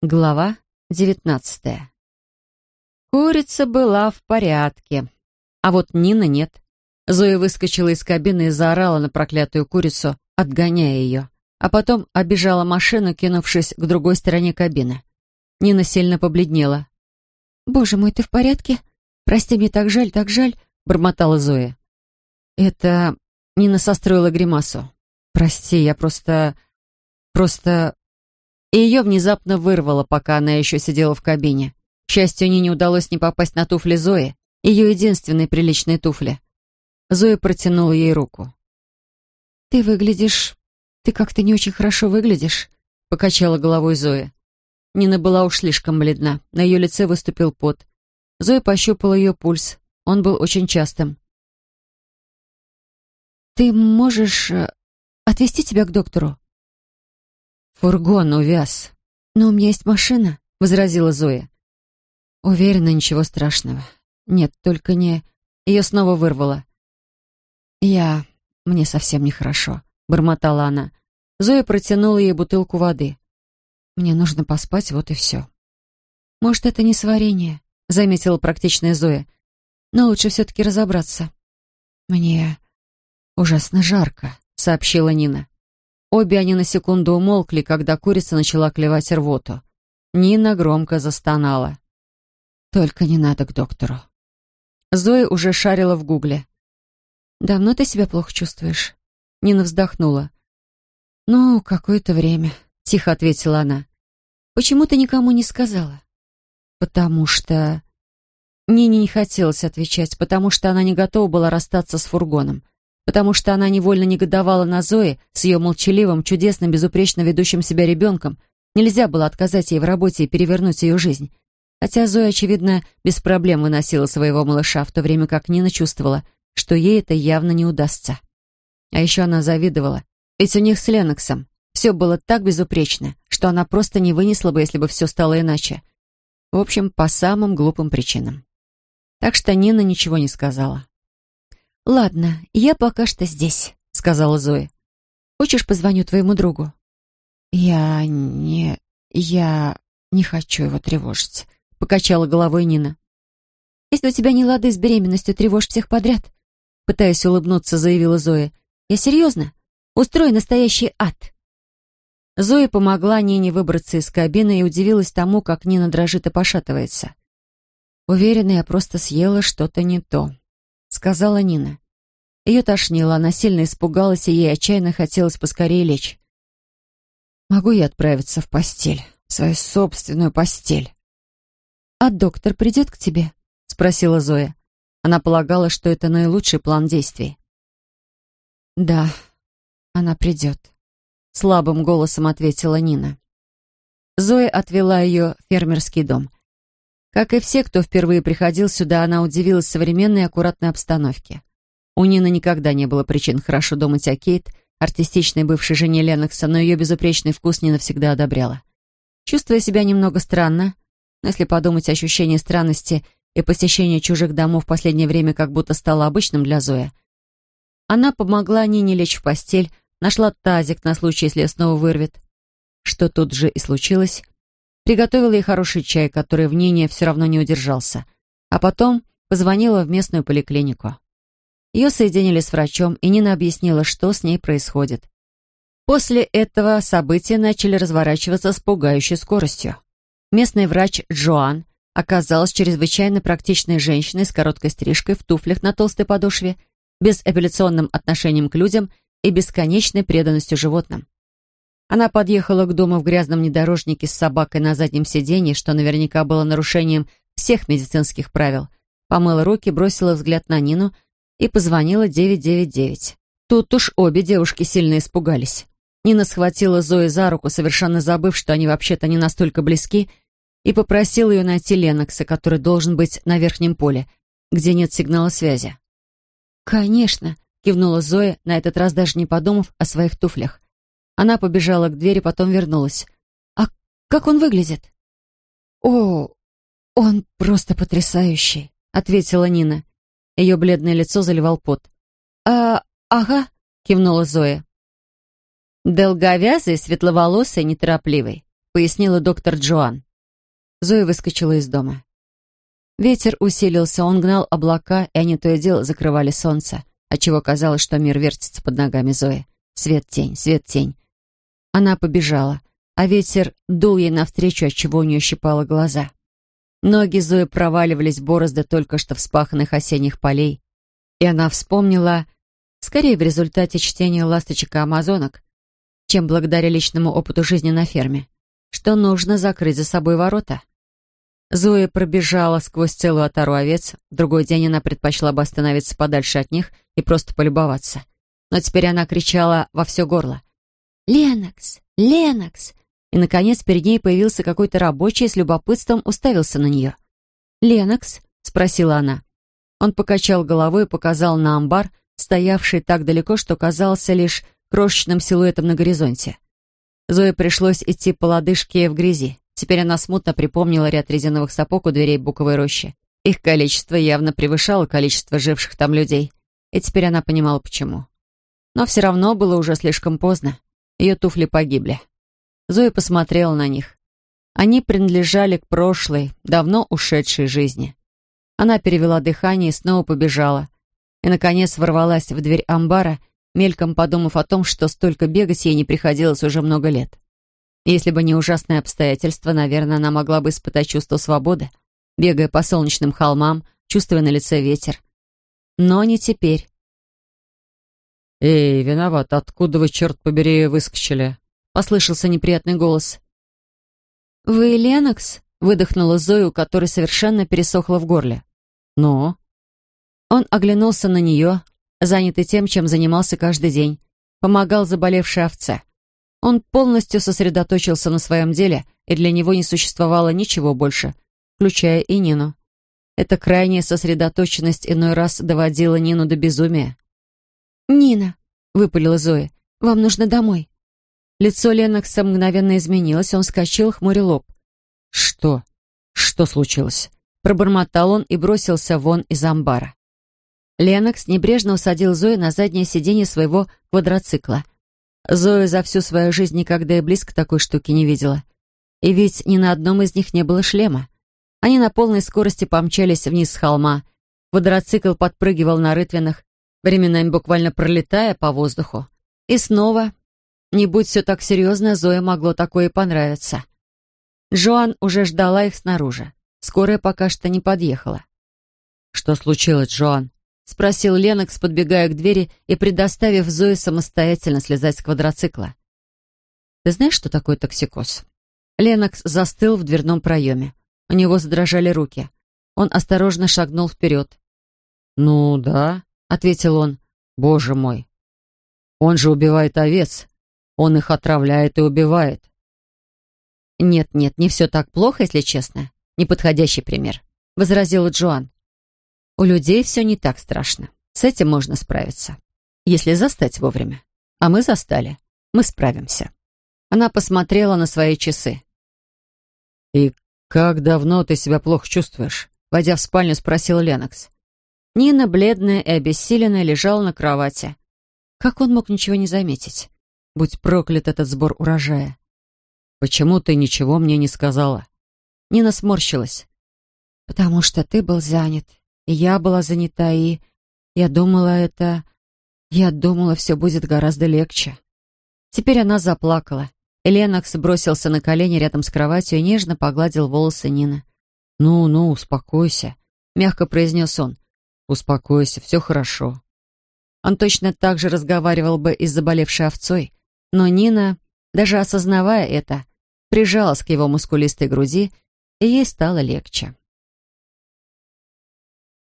Глава девятнадцатая. Курица была в порядке, а вот Нина нет. Зоя выскочила из кабины и заорала на проклятую курицу, отгоняя ее, а потом обижала машину, кинувшись к другой стороне кабины. Нина сильно побледнела. «Боже мой, ты в порядке? Прости, мне так жаль, так жаль», — бормотала Зоя. Это... Нина состроила гримасу. «Прости, я просто... просто...» и ее внезапно вырвало, пока она еще сидела в кабине. К счастью, Нине удалось не попасть на туфли Зои, ее единственные приличные туфли. Зоя протянула ей руку. «Ты выглядишь... ты как-то не очень хорошо выглядишь», — покачала головой Зоя. Нина была уж слишком бледна, на ее лице выступил пот. Зоя пощупала ее пульс, он был очень частым. «Ты можешь э, отвезти тебя к доктору?» «Фургон увяз». «Но у меня есть машина», — возразила Зоя. Уверена, ничего страшного. Нет, только не... Ее снова вырвало. «Я... Мне совсем нехорошо», — бормотала она. Зоя протянула ей бутылку воды. «Мне нужно поспать, вот и все». «Может, это не сварение», — заметила практичная Зоя. «Но лучше все-таки разобраться». «Мне ужасно жарко», — сообщила Нина. Обе они на секунду умолкли, когда курица начала клевать рвоту. Нина громко застонала. «Только не надо к доктору». Зоя уже шарила в гугле. «Давно ты себя плохо чувствуешь?» Нина вздохнула. «Ну, какое-то время», — тихо ответила она. «Почему ты никому не сказала?» «Потому что...» Нине не хотелось отвечать, потому что она не готова была расстаться с фургоном потому что она невольно негодовала на Зои с ее молчаливым, чудесным, безупречно ведущим себя ребенком. Нельзя было отказать ей в работе и перевернуть ее жизнь. Хотя Зоя, очевидно, без проблем выносила своего малыша, в то время как Нина чувствовала, что ей это явно не удастся. А еще она завидовала. Ведь у них с Леноксом все было так безупречно, что она просто не вынесла бы, если бы все стало иначе. В общем, по самым глупым причинам. Так что Нина ничего не сказала. «Ладно, я пока что здесь», — сказала Зоя. «Хочешь, позвоню твоему другу?» «Я не... я не хочу его тревожить», — покачала головой Нина. «Если у тебя не лады с беременностью, тревожь всех подряд», — пытаясь улыбнуться, заявила Зоя. «Я серьезно. Устрой настоящий ад». Зоя помогла Нине выбраться из кабины и удивилась тому, как Нина дрожит и пошатывается. Уверена, я просто съела что-то не то. — сказала Нина. Ее тошнило, она сильно испугалась, и ей отчаянно хотелось поскорее лечь. «Могу я отправиться в постель, в свою собственную постель?» «А доктор придет к тебе?» — спросила Зоя. Она полагала, что это наилучший план действий. «Да, она придет», — слабым голосом ответила Нина. Зоя отвела ее в фермерский дом. Как и все, кто впервые приходил сюда, она удивилась современной аккуратной обстановке. У Нины никогда не было причин хорошо думать о Кейт, артистичной бывшей жене Ленокса, но ее безупречный вкус Нина всегда одобряла. Чувствуя себя немного странно, но если подумать, ощущение странности и посещение чужих домов в последнее время как будто стало обычным для Зои, она помогла Нине лечь в постель, нашла тазик на случай, если снова вырвет. Что тут же и случилось. Приготовила ей хороший чай, который в Нине все равно не удержался. А потом позвонила в местную поликлинику. Ее соединили с врачом, и Нина объяснила, что с ней происходит. После этого события начали разворачиваться с пугающей скоростью. Местный врач Джоан оказалась чрезвычайно практичной женщиной с короткой стрижкой в туфлях на толстой подошве, безапелляционным отношением к людям и бесконечной преданностью животным. Она подъехала к дому в грязном внедорожнике с собакой на заднем сиденье, что наверняка было нарушением всех медицинских правил. Помыла руки, бросила взгляд на Нину и позвонила 999. Тут уж обе девушки сильно испугались. Нина схватила Зои за руку, совершенно забыв, что они вообще-то не настолько близки, и попросила ее найти Ленокса, который должен быть на верхнем поле, где нет сигнала связи. «Конечно», — кивнула Зоя, на этот раз даже не подумав о своих туфлях. Она побежала к двери, потом вернулась. «А как он выглядит?» «О, он просто потрясающий», — ответила Нина. Ее бледное лицо заливал пот. «А, ага», — кивнула Зоя. «Долговязый, светловолосый, неторопливый. — пояснила доктор Джоан. Зоя выскочила из дома. Ветер усилился, он гнал облака, и они то и дело закрывали солнце, отчего казалось, что мир вертится под ногами Зои. Свет-тень, свет-тень. Она побежала, а ветер дул ей навстречу, отчего у нее щипало глаза. Ноги Зои проваливались в борозды только что вспаханных осенних полей, и она вспомнила, скорее в результате чтения «Ласточек и амазонок», чем благодаря личному опыту жизни на ферме, что нужно закрыть за собой ворота. Зоя пробежала сквозь целую отару овец, другой день она предпочла бы остановиться подальше от них и просто полюбоваться. Но теперь она кричала во все горло. «Ленокс! Ленокс!» И, наконец, перед ней появился какой-то рабочий с любопытством уставился на нее. «Ленокс?» — спросила она. Он покачал головой и показал на амбар, стоявший так далеко, что казался лишь крошечным силуэтом на горизонте. Зое пришлось идти по лодыжке в грязи. Теперь она смутно припомнила ряд резиновых сапог у дверей буковой рощи. Их количество явно превышало количество живших там людей. И теперь она понимала, почему. Но все равно было уже слишком поздно. Ее туфли погибли. Зоя посмотрела на них. Они принадлежали к прошлой, давно ушедшей жизни. Она перевела дыхание и снова побежала. И, наконец, ворвалась в дверь амбара, мельком подумав о том, что столько бегать ей не приходилось уже много лет. Если бы не ужасные обстоятельства, наверное, она могла бы испытать чувство свободы, бегая по солнечным холмам, чувствуя на лице ветер. Но не теперь. «Эй, виноват, откуда вы, черт побери, выскочили?» — послышался неприятный голос. «Вы Ленокс?» — выдохнула Зоя, у которой совершенно пересохло в горле. «Ну?» Он оглянулся на нее, занятый тем, чем занимался каждый день. Помогал заболевшей овце. Он полностью сосредоточился на своем деле, и для него не существовало ничего больше, включая и Нину. Эта крайняя сосредоточенность иной раз доводила Нину до безумия. «Нина», — выпалила Зоя, — «вам нужно домой». Лицо Ленокса мгновенно изменилось, он вскочил, хмуря лоб. «Что? Что случилось?» Пробормотал он и бросился вон из амбара. Ленокс небрежно усадил Зою на заднее сиденье своего квадроцикла. Зоя за всю свою жизнь никогда и близко такой штуки не видела. И ведь ни на одном из них не было шлема. Они на полной скорости помчались вниз с холма. Квадроцикл подпрыгивал на рытвинах, временами буквально пролетая по воздуху. И снова, не будь все так серьезно, Зое могло такое и понравиться. Джоан уже ждала их снаружи. Скорая пока что не подъехала. «Что случилось, Джоан?» — спросил Ленокс, подбегая к двери и предоставив Зое самостоятельно слезать с квадроцикла. «Ты знаешь, что такое токсикоз?» Ленокс застыл в дверном проеме. У него задрожали руки. Он осторожно шагнул вперед. «Ну да», — ответил он. «Боже мой! Он же убивает овец. Он их отравляет и убивает». «Нет, нет, не все так плохо, если честно. Неподходящий пример», — возразила Джоан. «У людей все не так страшно. С этим можно справиться. Если застать вовремя. А мы застали. Мы справимся». Она посмотрела на свои часы. «И как давно ты себя плохо чувствуешь?» Войдя в спальню, спросил Ленокс. Нина, бледная и обессиленная, лежала на кровати. Как он мог ничего не заметить? Будь проклят этот сбор урожая. «Почему ты ничего мне не сказала?» Нина сморщилась. «Потому что ты был занят, и я была занята, и... Я думала, это... Я думала, все будет гораздо легче». Теперь она заплакала. И Ленокс бросился на колени рядом с кроватью и нежно погладил волосы Нины. «Ну-ну, успокойся», — мягко произнес он. «Успокойся, все хорошо». Он точно так же разговаривал бы и с заболевшей овцой, но Нина, даже осознавая это, прижалась к его мускулистой груди, и ей стало легче.